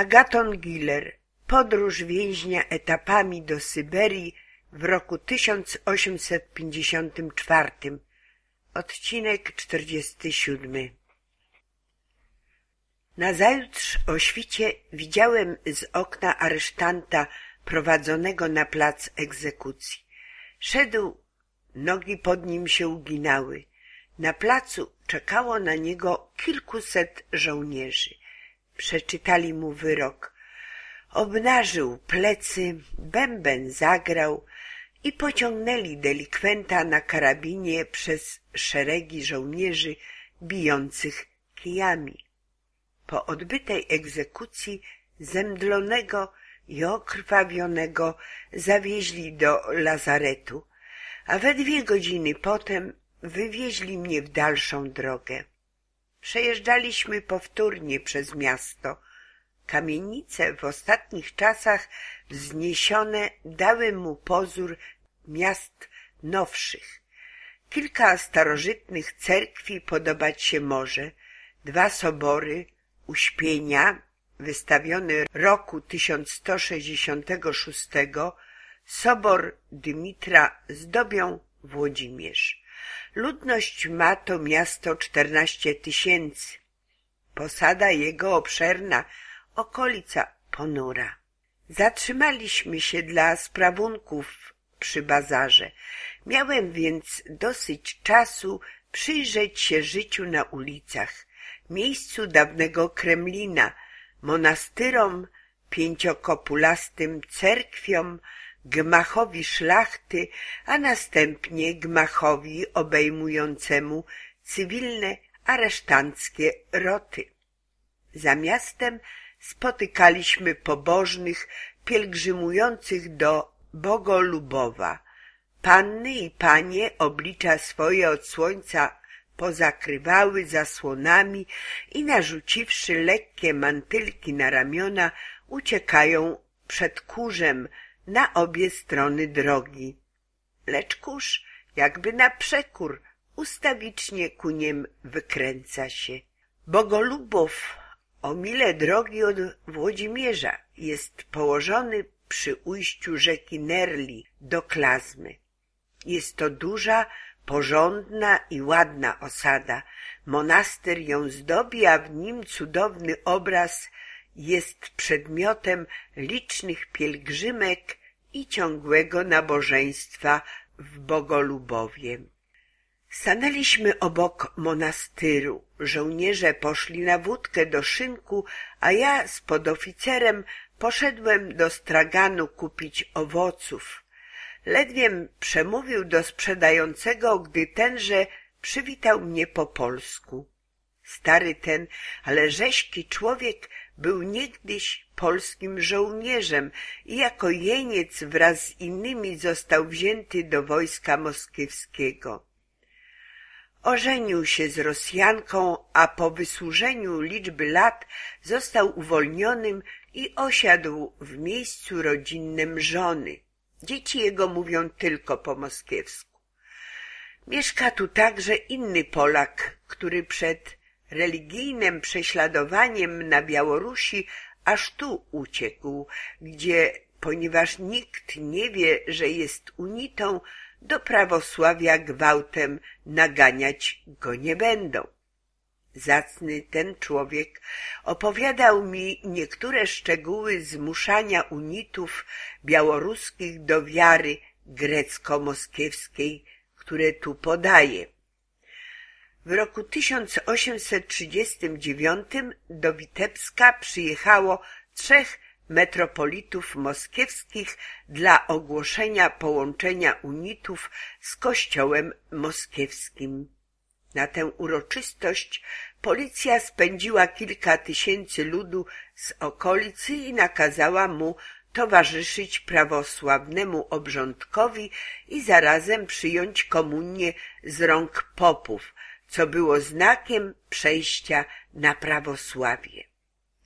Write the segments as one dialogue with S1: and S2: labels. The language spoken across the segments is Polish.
S1: Agaton Giller Podróż więźnia etapami do Syberii w roku 1854 Odcinek 47 Nazajutrz o świcie widziałem z okna aresztanta prowadzonego na plac egzekucji. Szedł, nogi pod nim się uginały. Na placu czekało na niego kilkuset żołnierzy. Przeczytali mu wyrok. Obnażył plecy, bęben zagrał i pociągnęli delikwenta na karabinie przez szeregi żołnierzy bijących kijami. Po odbytej egzekucji zemdlonego i okrwawionego zawieźli do lazaretu, a we dwie godziny potem wywieźli mnie w dalszą drogę. Przejeżdżaliśmy powtórnie przez miasto. Kamienice w ostatnich czasach wzniesione dały mu pozór miast nowszych. Kilka starożytnych cerkwi podobać się może, dwa sobory, uśpienia, wystawiony roku 1166, sobor Dymitra zdobią Włodzimierz. Ludność ma to miasto czternaście tysięcy. Posada jego obszerna, okolica ponura. Zatrzymaliśmy się dla sprawunków przy bazarze. Miałem więc dosyć czasu przyjrzeć się życiu na ulicach, miejscu dawnego Kremlina, monastyrom, pięciokopulastym cerkwiom, gmachowi szlachty, a następnie gmachowi obejmującemu cywilne aresztanckie roty. Za miastem spotykaliśmy pobożnych pielgrzymujących do Bogolubowa. Panny i panie oblicza swoje od słońca pozakrywały zasłonami i narzuciwszy lekkie mantylki na ramiona, uciekają przed kurzem na obie strony drogi. Lecz kurz, jakby na przekór, ustawicznie ku niem wykręca się. Bogolubów, o mile drogi od Włodzimierza, jest położony przy ujściu rzeki Nerli do Klazmy. Jest to duża, porządna i ładna osada. Monaster ją zdobi, a w nim cudowny obraz jest przedmiotem licznych pielgrzymek i ciągłego nabożeństwa w Bogolubowie. Stanęliśmy obok monastyru. Żołnierze poszli na wódkę do szynku, a ja z podoficerem poszedłem do straganu kupić owoców. Ledwiem przemówił do sprzedającego, gdy tenże przywitał mnie po polsku. Stary ten, ale rześki człowiek był niegdyś polskim żołnierzem i jako jeniec wraz z innymi został wzięty do wojska moskiewskiego. Ożenił się z Rosjanką, a po wysłużeniu liczby lat został uwolnionym i osiadł w miejscu rodzinnym żony. Dzieci jego mówią tylko po moskiewsku. Mieszka tu także inny Polak, który przed religijnym prześladowaniem na Białorusi aż tu uciekł, gdzie, ponieważ nikt nie wie, że jest unitą, do prawosławia gwałtem naganiać go nie będą. Zacny ten człowiek opowiadał mi niektóre szczegóły zmuszania unitów białoruskich do wiary grecko-moskiewskiej, które tu podaje. W roku 1839 do Witebska przyjechało trzech metropolitów moskiewskich dla ogłoszenia połączenia unitów z kościołem moskiewskim. Na tę uroczystość policja spędziła kilka tysięcy ludu z okolicy i nakazała mu towarzyszyć prawosławnemu obrządkowi i zarazem przyjąć komunię z rąk popów, co było znakiem przejścia na prawosławie.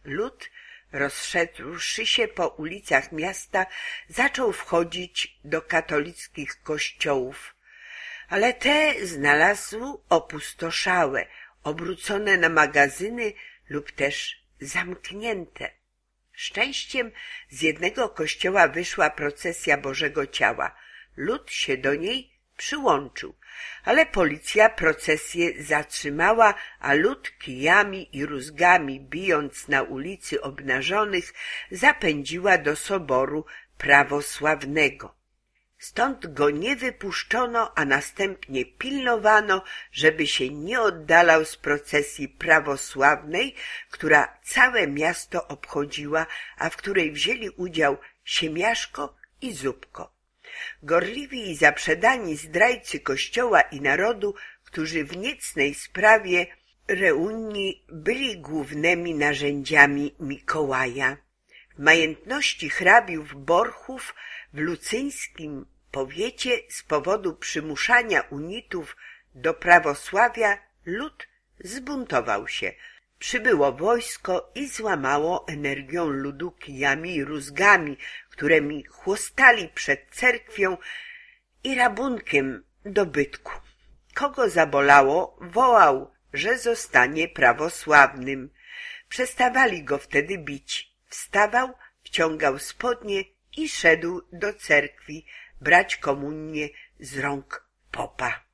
S1: Lud, rozszedłszy się po ulicach miasta, zaczął wchodzić do katolickich kościołów, ale te znalazł opustoszałe, obrócone na magazyny lub też zamknięte. Szczęściem z jednego kościoła wyszła procesja Bożego Ciała. Lud się do niej przyłączył, ale policja procesję zatrzymała, a lud kijami i rózgami bijąc na ulicy obnażonych zapędziła do soboru prawosławnego. Stąd go nie wypuszczono, a następnie pilnowano, żeby się nie oddalał z procesji prawosławnej, która całe miasto obchodziła, a w której wzięli udział Siemiaszko i Zupko. Gorliwi i zaprzedani zdrajcy Kościoła i narodu, którzy w niecnej sprawie reunii byli głównymi narzędziami Mikołaja. W majętności hrabiów Borchów w lucyńskim powiecie z powodu przymuszania unitów do prawosławia lud zbuntował się. Przybyło wojsko i złamało energią ludu kijami i rózgami, którymi chłostali przed cerkwią i rabunkiem dobytku. Kogo zabolało, wołał, że zostanie prawosławnym. Przestawali go wtedy bić. Wstawał, wciągał spodnie i szedł do cerkwi brać komunię z rąk popa.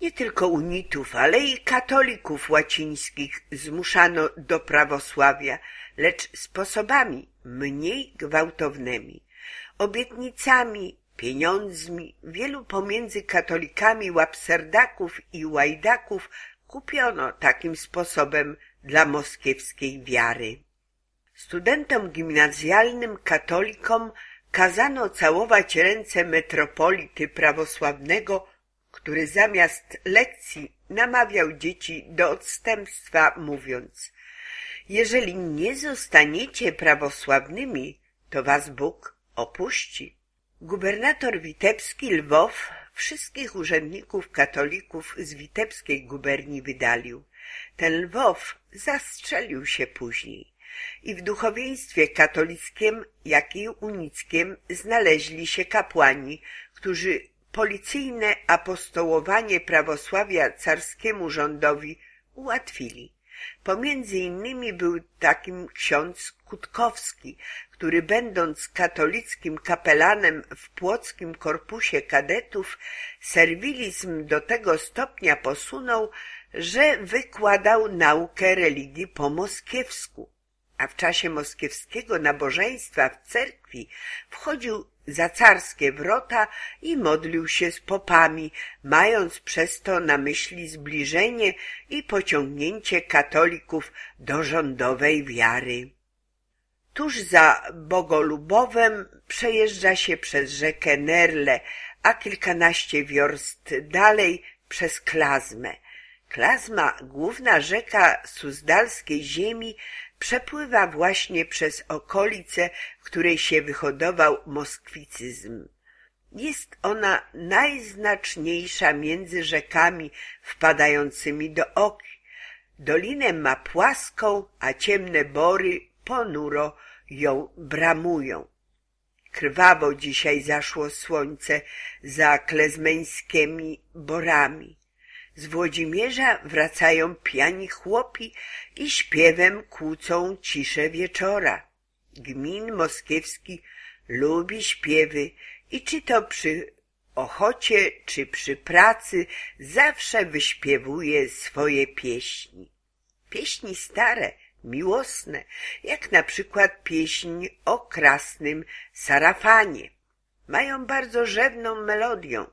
S1: Nie tylko unitów, ale i katolików łacińskich zmuszano do prawosławia, lecz sposobami mniej gwałtownymi. Obietnicami, pieniądzmi wielu pomiędzy katolikami łapserdaków i łajdaków kupiono takim sposobem dla moskiewskiej wiary. Studentom gimnazjalnym katolikom kazano całować ręce metropolity prawosławnego, który zamiast lekcji namawiał dzieci do odstępstwa, mówiąc Jeżeli nie zostaniecie prawosławnymi, to was Bóg opuści. Gubernator witebski Lwow wszystkich urzędników katolików z witebskiej guberni wydalił. Ten Lwow zastrzelił się później i w duchowieństwie katolickim, jak i unickim znaleźli się kapłani, którzy policyjne apostołowanie prawosławia carskiemu rządowi ułatwili. Pomiędzy innymi był takim ksiądz Kutkowski, który będąc katolickim kapelanem w płockim korpusie kadetów, serwilizm do tego stopnia posunął, że wykładał naukę religii po moskiewsku. A w czasie moskiewskiego nabożeństwa w cerkwi wchodził za carskie wrota i modlił się z popami, mając przez to na myśli zbliżenie i pociągnięcie katolików do rządowej wiary. Tuż za Bogolubowem przejeżdża się przez rzekę Nerle, a kilkanaście wiorst dalej przez Klazmę. Klazma, główna rzeka suzdalskiej ziemi, przepływa właśnie przez okolice, w której się wyhodował moskwicyzm. Jest ona najznaczniejsza między rzekami wpadającymi do Oki. Dolinę ma płaską, a ciemne bory ponuro ją bramują. Krwawo dzisiaj zaszło słońce za klezmeńskimi borami. Z Włodzimierza wracają piani chłopi i śpiewem kłócą ciszę wieczora. Gmin moskiewski lubi śpiewy i czy to przy ochocie, czy przy pracy zawsze wyśpiewuje swoje pieśni. Pieśni stare, miłosne, jak na przykład pieśń o krasnym sarafanie. Mają bardzo rzewną melodią,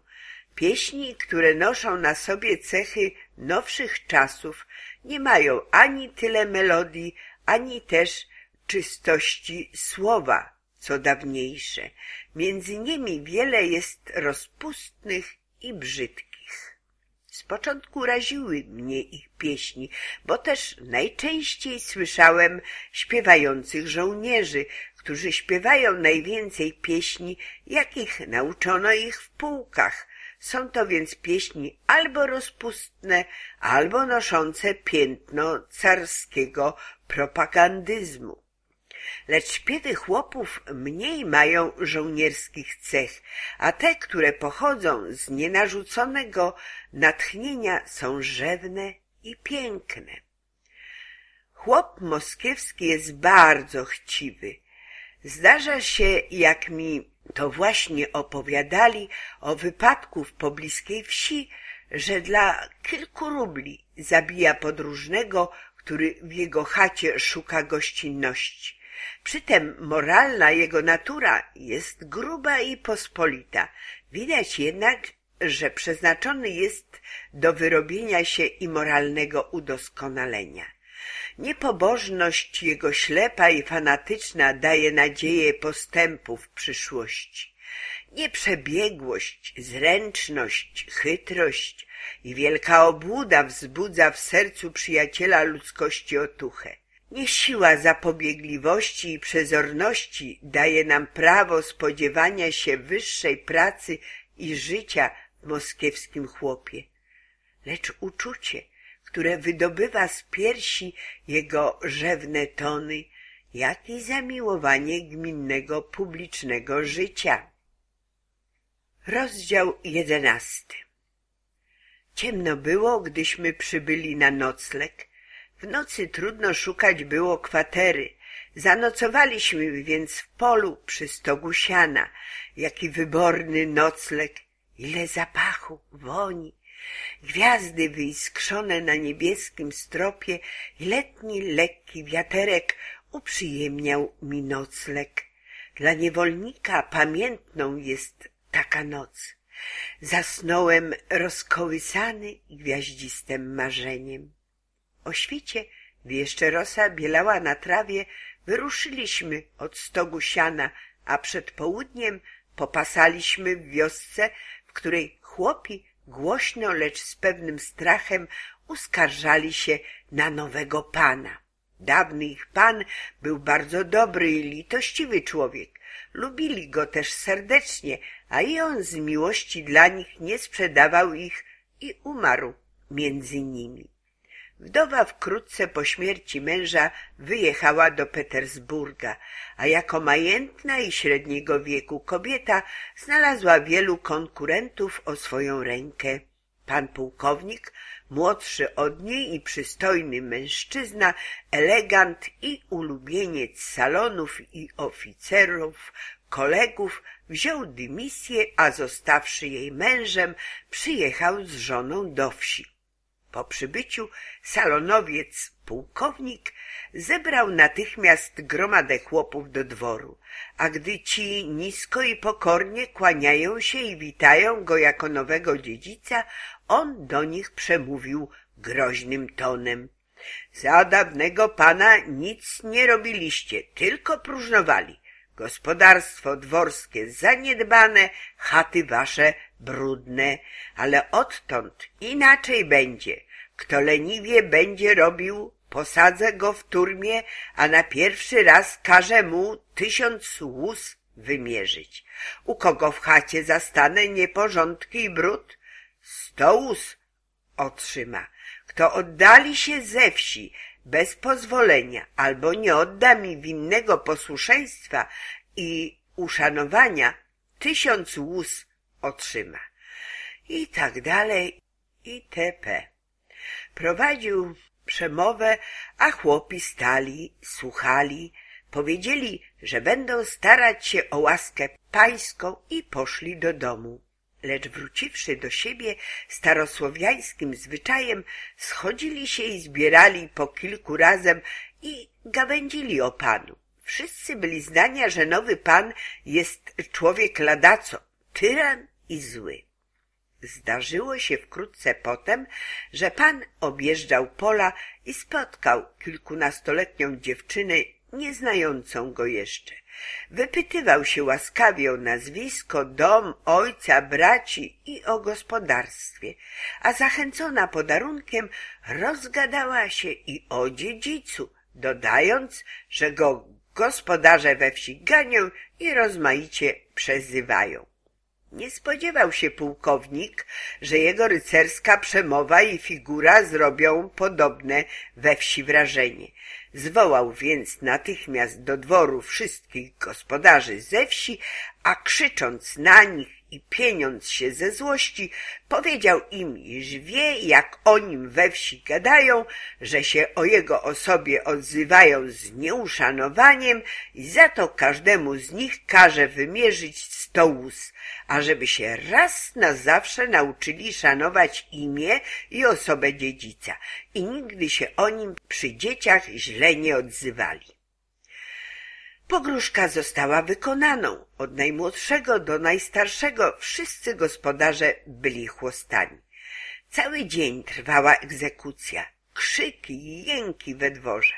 S1: Pieśni, które noszą na sobie cechy nowszych czasów, nie mają ani tyle melodii, ani też czystości słowa, co dawniejsze. Między nimi wiele jest rozpustnych i brzydkich. Z początku raziły mnie ich pieśni, bo też najczęściej słyszałem śpiewających żołnierzy, którzy śpiewają najwięcej pieśni, jakich nauczono ich w pułkach, są to więc pieśni albo rozpustne, albo noszące piętno carskiego propagandyzmu. Lecz śpiewy chłopów mniej mają żołnierskich cech, a te, które pochodzą z nienarzuconego natchnienia są rzewne i piękne. Chłop moskiewski jest bardzo chciwy. Zdarza się, jak mi to właśnie opowiadali o wypadku w pobliskiej wsi, że dla kilku rubli zabija podróżnego, który w jego chacie szuka gościnności. Przytem moralna jego natura jest gruba i pospolita. Widać jednak, że przeznaczony jest do wyrobienia się i moralnego udoskonalenia. Niepobożność jego ślepa i fanatyczna daje nadzieję postępu w przyszłości. Nieprzebiegłość, zręczność, chytrość i wielka obłuda wzbudza w sercu przyjaciela ludzkości otuchę. Nie siła zapobiegliwości i przezorności daje nam prawo spodziewania się wyższej pracy i życia w moskiewskim chłopie, lecz uczucie, które wydobywa z piersi jego rzewne tony, jak i zamiłowanie gminnego publicznego życia. Rozdział jedenasty Ciemno było, gdyśmy przybyli na nocleg. W nocy trudno szukać było kwatery. Zanocowaliśmy więc w polu przy stogu siana. Jaki wyborny nocleg, ile zapachu, woni. Gwiazdy wyiskrzone na niebieskim stropie i letni lekki wiaterek uprzyjemniał mi nocleg. Dla niewolnika pamiętną jest taka noc. Zasnąłem rozkołysany gwiaździstym marzeniem. O świcie, gdy jeszcze rosa bielała na trawie, wyruszyliśmy od stogu siana, a przed południem popasaliśmy w wiosce, w której chłopi głośno, lecz z pewnym strachem uskarżali się na nowego pana. Dawny ich pan był bardzo dobry i litościwy człowiek. Lubili go też serdecznie, a i on z miłości dla nich nie sprzedawał ich i umarł między nimi. Wdowa wkrótce po śmierci męża wyjechała do Petersburga, a jako majętna i średniego wieku kobieta znalazła wielu konkurentów o swoją rękę. Pan pułkownik, młodszy od niej i przystojny mężczyzna, elegant i ulubieniec salonów i oficerów, kolegów, wziął dymisję, a zostawszy jej mężem, przyjechał z żoną do wsi. Po przybyciu salonowiec pułkownik zebrał natychmiast gromadę chłopów do dworu, a gdy ci nisko i pokornie kłaniają się i witają go jako nowego dziedzica, on do nich przemówił groźnym tonem. Za dawnego pana nic nie robiliście, tylko próżnowali. Gospodarstwo dworskie zaniedbane, chaty wasze brudne, ale odtąd inaczej będzie. Kto leniwie będzie robił, posadzę go w turmie, a na pierwszy raz każę mu tysiąc łus wymierzyć. U kogo w chacie zastanę nieporządki i brud, sto łus otrzyma. Kto oddali się ze wsi bez pozwolenia albo nie odda mi winnego posłuszeństwa i uszanowania, tysiąc łus otrzyma. I tak dalej, itp. Prowadził przemowę, a chłopi stali, słuchali, powiedzieli, że będą starać się o łaskę pańską i poszli do domu. Lecz wróciwszy do siebie starosłowiańskim zwyczajem, schodzili się i zbierali po kilku razem i gawędzili o panu. Wszyscy byli zdania, że nowy pan jest człowiek ladaco, tyran i zły. Zdarzyło się wkrótce potem, że pan objeżdżał pola i spotkał kilkunastoletnią dziewczynę, nieznającą go jeszcze. Wypytywał się łaskawie o nazwisko, dom, ojca, braci i o gospodarstwie, a zachęcona podarunkiem rozgadała się i o dziedzicu, dodając, że go gospodarze we wsi ganią i rozmaicie przezywają. Nie spodziewał się pułkownik, że jego rycerska przemowa i figura zrobią podobne we wsi wrażenie. Zwołał więc natychmiast do dworu wszystkich gospodarzy ze wsi, a krzycząc na nich i pieniądz się ze złości, powiedział im, iż wie, jak o nim we wsi gadają, że się o jego osobie odzywają z nieuszanowaniem i za to każdemu z nich każe wymierzyć sto łus, ażeby się raz na zawsze nauczyli szanować imię i osobę dziedzica i nigdy się o nim przy dzieciach źle nie odzywali. Pogróżka została wykonaną. Od najmłodszego do najstarszego wszyscy gospodarze byli chłostani. Cały dzień trwała egzekucja. Krzyki i jęki we dworze.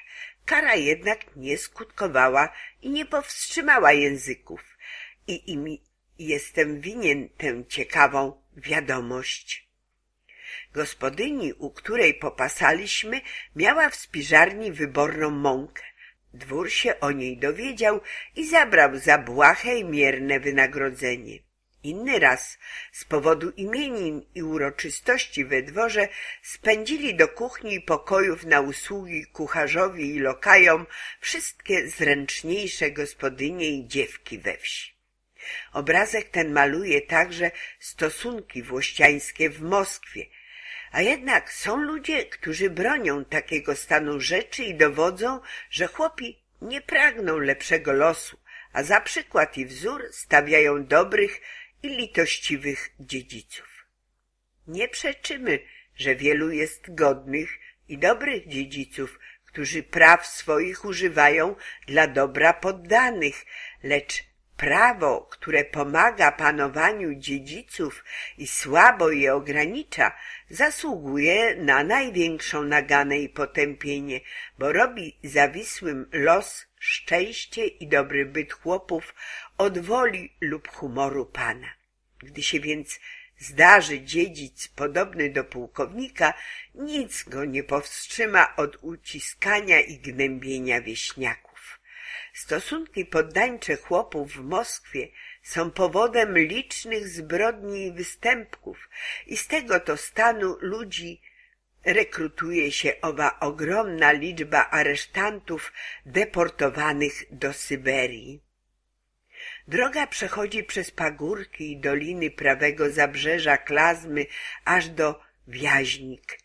S1: Kara jednak nie skutkowała i nie powstrzymała języków. I im jestem winien tę ciekawą wiadomość. Gospodyni, u której popasaliśmy, miała w spiżarni wyborną mąkę. Dwór się o niej dowiedział i zabrał za błahe i mierne wynagrodzenie. Inny raz z powodu imienin i uroczystości we dworze spędzili do kuchni i pokojów na usługi kucharzowi i lokajom wszystkie zręczniejsze gospodynie i dziewki we wsi. Obrazek ten maluje także stosunki włościańskie w Moskwie, a jednak są ludzie, którzy bronią takiego stanu rzeczy i dowodzą, że chłopi nie pragną lepszego losu, a za przykład i wzór stawiają dobrych i litościwych dziedziców. Nie przeczymy, że wielu jest godnych i dobrych dziedziców, którzy praw swoich używają dla dobra poddanych, lecz prawo, które pomaga panowaniu dziedziców i słabo je ogranicza, zasługuje na największą naganę i potępienie, bo robi zawisłym los, szczęście i dobry byt chłopów od woli lub humoru pana. Gdy się więc zdarzy dziedzic podobny do pułkownika, nic go nie powstrzyma od uciskania i gnębienia wieśniaków. Stosunki poddańcze chłopów w Moskwie są powodem licznych zbrodni i występków i z tego to stanu ludzi rekrutuje się owa ogromna liczba aresztantów deportowanych do Syberii. Droga przechodzi przez pagórki i doliny prawego zabrzeża Klazmy aż do Wiaźnik,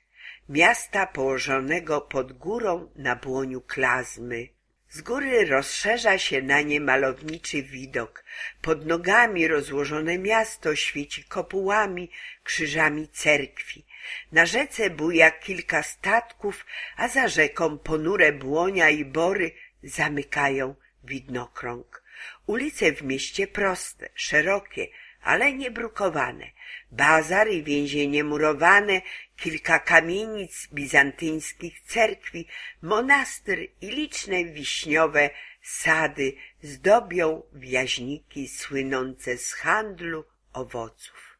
S1: miasta położonego pod górą na błoniu Klazmy. Z góry rozszerza się na nie malowniczy widok. Pod nogami rozłożone miasto świeci kopułami, krzyżami cerkwi. Na rzece buja kilka statków, a za rzeką ponure błonia i bory zamykają widnokrąg. Ulice w mieście proste, szerokie, ale niebrukowane. Bazar i więzienie murowane, kilka kamienic bizantyńskich cerkwi, monastyr i liczne wiśniowe sady zdobią wiaźniki słynące z handlu owoców.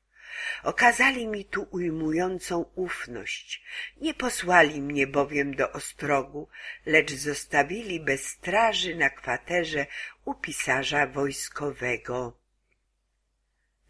S1: Okazali mi tu ujmującą ufność. Nie posłali mnie bowiem do ostrogu, lecz zostawili bez straży na kwaterze u pisarza wojskowego.